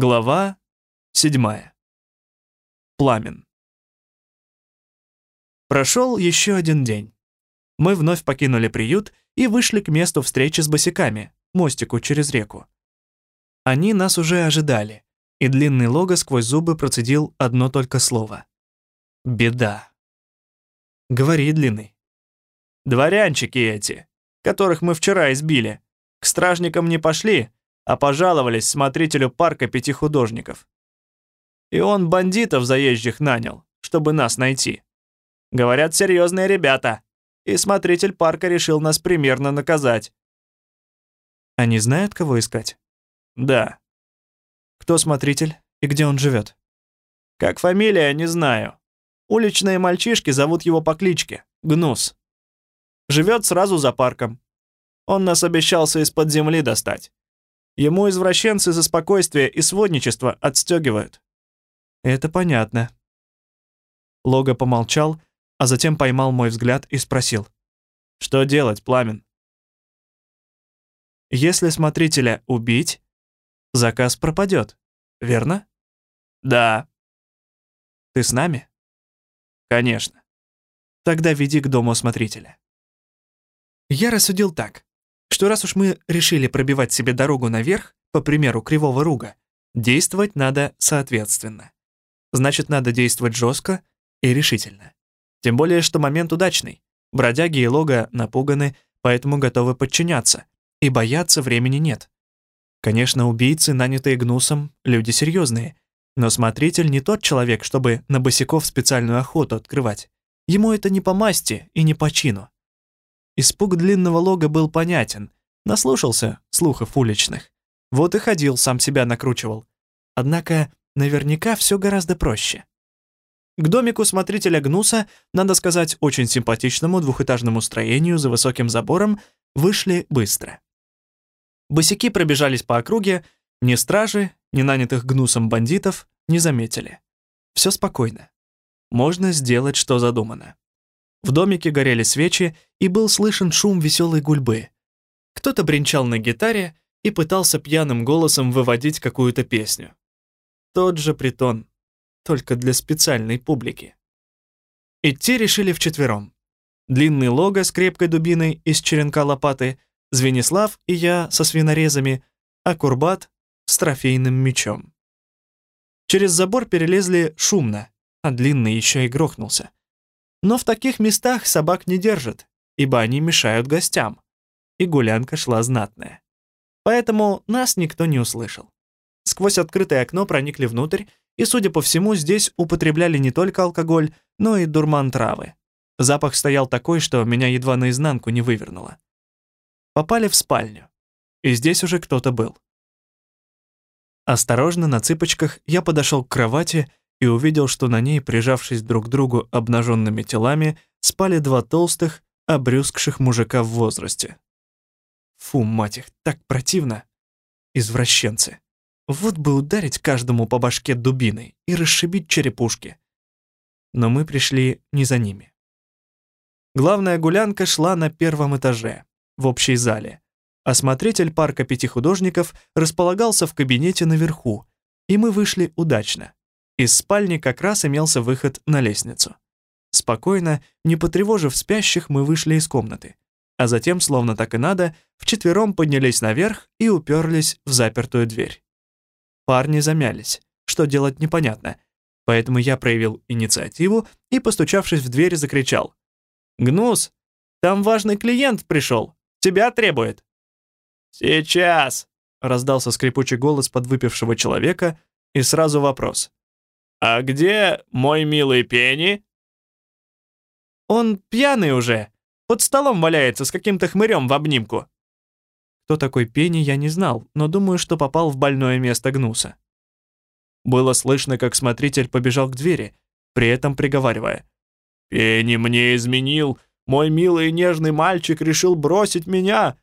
Глава 7. Пламен. Прошел еще один день. Мы вновь покинули приют и вышли к месту встречи с босиками, мостику через реку. Они нас уже ожидали, и длинный лого сквозь зубы процедил одно только слово. «Беда». «Говори, длинный». «Дворянчики эти, которых мы вчера избили, к стражникам не пошли, а пожаловались смотрителю парка пяти художников. И он бандитов заезжих нанял, чтобы нас найти. Говорят, серьезные ребята, и смотритель парка решил нас примерно наказать. Они знают, кого искать? Да. Кто смотритель и где он живет? Как фамилия, не знаю. Уличные мальчишки зовут его по кличке Гнус. Живет сразу за парком. Он нас обещался из-под земли достать. Ему извращенцы за спокойствие и сводничество отстегивают. Это понятно. Лога помолчал, а затем поймал мой взгляд и спросил. Что делать, Пламен? Если смотрителя убить, заказ пропадет, верно? Да. Ты с нами? Конечно. Тогда веди к дому смотрителя. Я рассудил так что раз уж мы решили пробивать себе дорогу наверх, по примеру Кривого Руга, действовать надо соответственно. Значит, надо действовать жестко и решительно. Тем более, что момент удачный. Бродяги и лога напуганы, поэтому готовы подчиняться. И бояться времени нет. Конечно, убийцы, нанятые гнусом, люди серьезные, но смотритель не тот человек, чтобы на босиков специальную охоту открывать. Ему это не по масти и не по чину. Испуг длинного лога был понятен. Наслушался слухов уличных. Вот и ходил, сам себя накручивал. Однако наверняка все гораздо проще. К домику смотрителя Гнуса, надо сказать, очень симпатичному двухэтажному строению за высоким забором, вышли быстро. Босики пробежались по округе, ни стражи, ни нанятых Гнусом бандитов не заметили. Все спокойно. Можно сделать, что задумано. В домике горели свечи, и был слышен шум веселой гульбы. Кто-то бренчал на гитаре и пытался пьяным голосом выводить какую-то песню. Тот же притон, только для специальной публики. Идти решили вчетвером. Длинный лого с крепкой дубиной из черенка лопаты, Звенислав и я со свинорезами, а Курбат с трофейным мечом. Через забор перелезли шумно, а длинный еще и грохнулся. Но в таких местах собак не держат, ибо они мешают гостям. И гулянка шла знатная. Поэтому нас никто не услышал. Сквозь открытое окно проникли внутрь, и, судя по всему, здесь употребляли не только алкоголь, но и дурман травы. Запах стоял такой, что меня едва наизнанку не вывернуло. Попали в спальню, и здесь уже кто-то был. Осторожно, на цыпочках, я подошел к кровати и увидел, что на ней, прижавшись друг к другу обнаженными телами, спали два толстых, обрюзгших мужика в возрасте. Фу, мать их, так противно. Извращенцы. Вот бы ударить каждому по башке дубиной и расшибить черепушки. Но мы пришли не за ними. Главная гулянка шла на первом этаже, в общей зале. Осмотритель парка пяти художников располагался в кабинете наверху, и мы вышли удачно. Из спальни как раз имелся выход на лестницу. Спокойно, не потревожив спящих, мы вышли из комнаты. А затем, словно так и надо, вчетвером поднялись наверх и уперлись в запертую дверь. Парни замялись. Что делать непонятно. Поэтому я проявил инициативу и, постучавшись в дверь, закричал. «Гнус, там важный клиент пришел. Тебя требует». «Сейчас!» — раздался скрипучий голос подвыпившего человека, и сразу вопрос. «А где мой милый Пенни?» «Он пьяный уже. Под столом валяется с каким-то хмырем в обнимку». Кто такой Пенни, я не знал, но думаю, что попал в больное место Гнуса. Было слышно, как смотритель побежал к двери, при этом приговаривая. «Пенни мне изменил. Мой милый и нежный мальчик решил бросить меня».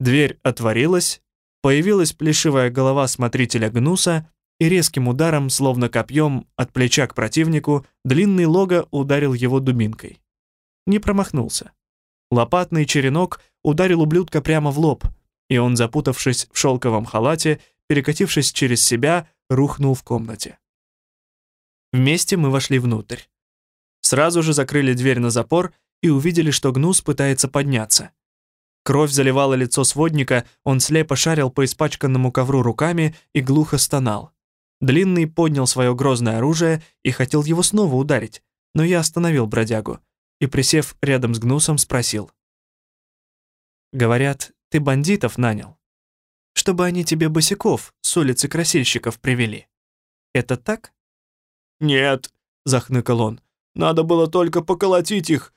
Дверь отворилась, появилась плешивая голова смотрителя Гнуса и резким ударом, словно копьем, от плеча к противнику, длинный лого ударил его дубинкой. Не промахнулся. Лопатный черенок ударил ублюдка прямо в лоб, и он, запутавшись в шелковом халате, перекатившись через себя, рухнул в комнате. Вместе мы вошли внутрь. Сразу же закрыли дверь на запор и увидели, что Гнус пытается подняться. Кровь заливала лицо сводника, он слепо шарил по испачканному ковру руками и глухо стонал. Длинный поднял свое грозное оружие и хотел его снова ударить, но я остановил бродягу и, присев рядом с Гнусом, спросил. «Говорят, ты бандитов нанял, чтобы они тебе босиков с улицы красильщиков привели. Это так?» «Нет», — захныкал он, — «надо было только поколотить их,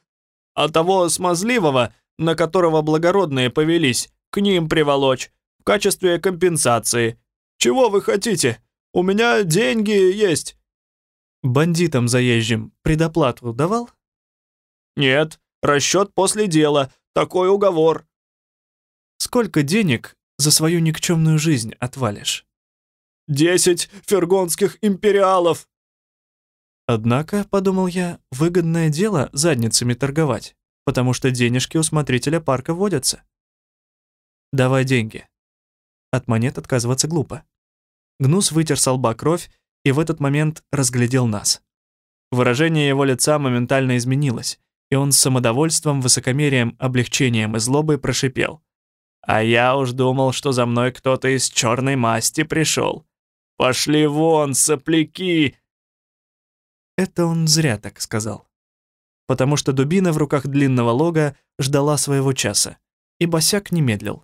а того смазливого, на которого благородные повелись, к ним приволочь, в качестве компенсации. Чего вы хотите? У меня деньги есть». «Бандитам заезжим предоплату давал?» «Нет, расчет после дела, такой уговор». «Сколько денег за свою никчемную жизнь отвалишь?» «Десять фергонских империалов». Однако, подумал я, выгодное дело задницами торговать, потому что денежки у смотрителя парка водятся. «Давай деньги». От монет отказываться глупо. Гнус вытер с лба кровь и в этот момент разглядел нас. Выражение его лица моментально изменилось, и он с самодовольством, высокомерием, облегчением и злобой прошипел. «А я уж думал, что за мной кто-то из черной масти пришел. Пошли вон, сопляки!» Это он зря так сказал. Потому что дубина в руках длинного лога ждала своего часа, и босяк не медлил.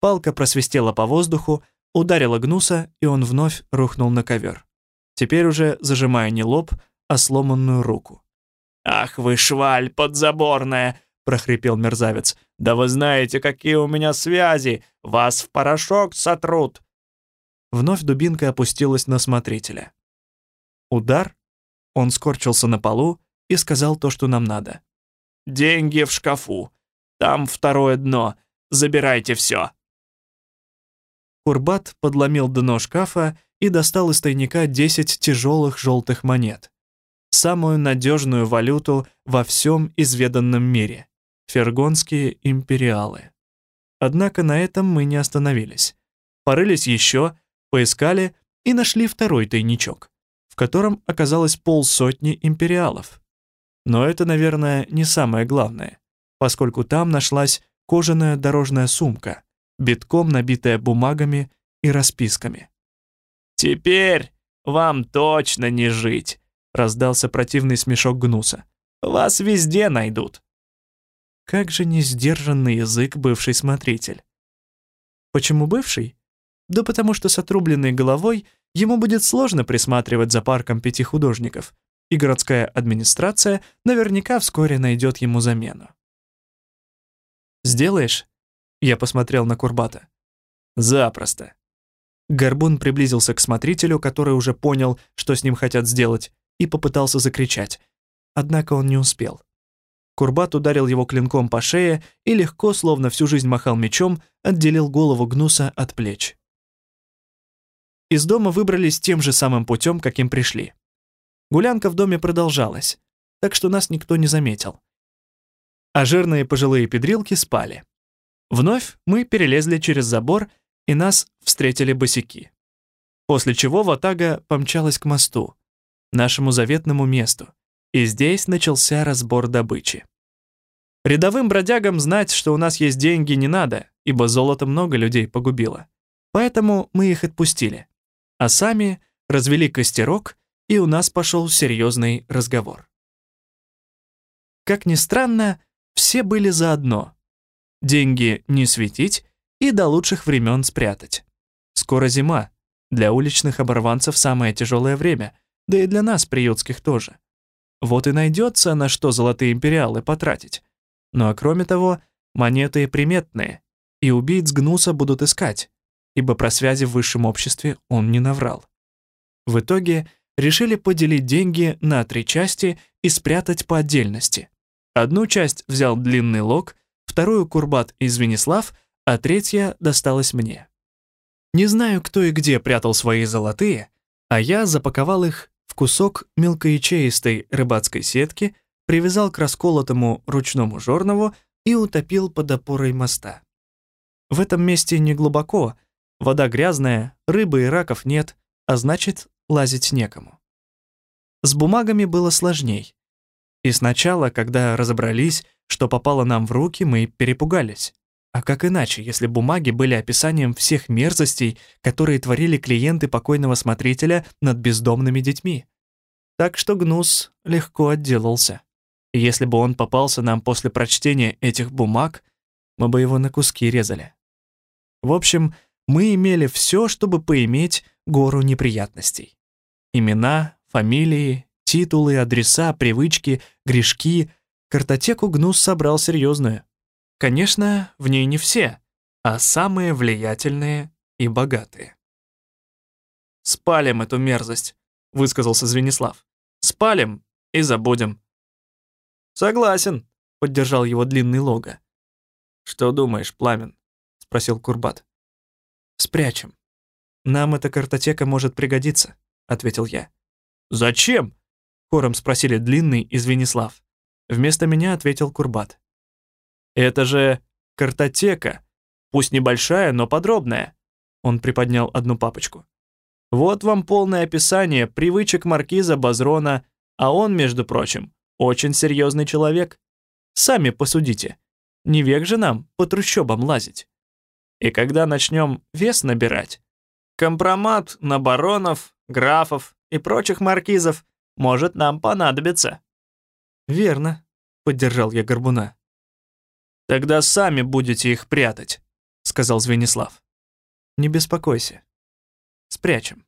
Палка просвистела по воздуху, ударила гнуса, и он вновь рухнул на ковер. Теперь уже зажимая не лоб, а сломанную руку. «Ах вы, шваль подзаборная!» — прохрипел мерзавец. «Да вы знаете, какие у меня связи! Вас в порошок сотрут!» Вновь дубинка опустилась на смотрителя. Удар, он скорчился на полу и сказал то, что нам надо. «Деньги в шкафу. Там второе дно. Забирайте все». Курбат подломил дно шкафа и достал из тайника 10 тяжелых желтых монет. Самую надежную валюту во всем изведанном мире — фергонские империалы. Однако на этом мы не остановились. Порылись еще, поискали и нашли второй тайничок в котором оказалось полсотни империалов. Но это, наверное, не самое главное, поскольку там нашлась кожаная дорожная сумка, битком набитая бумагами и расписками. «Теперь вам точно не жить», — раздался противный смешок Гнуса. «Вас везде найдут». Как же не сдержанный язык бывший смотритель. Почему бывший? Да потому что с отрубленной головой ему будет сложно присматривать за парком пяти художников, и городская администрация наверняка вскоре найдет ему замену. «Сделаешь?» — я посмотрел на Курбата. «Запросто». Горбун приблизился к смотрителю, который уже понял, что с ним хотят сделать, и попытался закричать. Однако он не успел. Курбат ударил его клинком по шее и легко, словно всю жизнь махал мечом, отделил голову гнуса от плеч. Из дома выбрались тем же самым путем, каким пришли. Гулянка в доме продолжалась, так что нас никто не заметил. А жирные пожилые педрилки спали. Вновь мы перелезли через забор, и нас встретили босики. После чего Ватага помчалась к мосту, нашему заветному месту, и здесь начался разбор добычи. Рядовым бродягам знать, что у нас есть деньги, не надо, ибо золото много людей погубило. Поэтому мы их отпустили а сами развели костерок, и у нас пошел серьезный разговор. Как ни странно, все были заодно. Деньги не светить и до лучших времен спрятать. Скоро зима. Для уличных оборванцев самое тяжелое время, да и для нас, приютских, тоже. Вот и найдется, на что золотые империалы потратить. Ну а кроме того, монеты приметные, и убийц Гнуса будут искать, ибо про связи в высшем обществе он не наврал. В итоге решили поделить деньги на три части и спрятать по отдельности. Одну часть взял длинный лог, вторую Курбат и Звенислав, а третья досталась мне. Не знаю, кто и где прятал свои золотые, а я запаковал их в кусок мелкоячеистой рыбацкой сетки, привязал к расколотому ручному жорнову и утопил под опорой моста. В этом месте не глубоко, Вода грязная, рыбы и раков нет, а значит, лазить некому. С бумагами было сложней. И сначала, когда разобрались, что попало нам в руки, мы перепугались. А как иначе, если бумаги были описанием всех мерзостей, которые творили клиенты покойного смотрителя над бездомными детьми? Так что Гнус легко отделался. Если бы он попался нам после прочтения этих бумаг, мы бы его на куски резали. В общем, мы имели все, чтобы поиметь гору неприятностей. Имена, фамилии, титулы, адреса, привычки, грешки. Картотеку Гнус собрал серьезную. Конечно, в ней не все, а самые влиятельные и богатые. «Спалим эту мерзость», — высказался Звенислав. «Спалим и забудем». «Согласен», — поддержал его длинный лого. «Что думаешь, Пламен?» — спросил Курбат. «Спрячем. Нам эта картотека может пригодиться», — ответил я. «Зачем?» — хором спросили Длинный и Звенислав. Вместо меня ответил Курбат. «Это же картотека. Пусть небольшая, но подробная». Он приподнял одну папочку. «Вот вам полное описание привычек маркиза Базрона, а он, между прочим, очень серьезный человек. Сами посудите. Не век же нам по трущобам лазить. И когда начнем вес набирать, компромат на баронов, графов и прочих маркизов может нам понадобиться». «Верно», — поддержал я Горбуна. «Тогда сами будете их прятать», — сказал Звенислав. «Не беспокойся. Спрячем».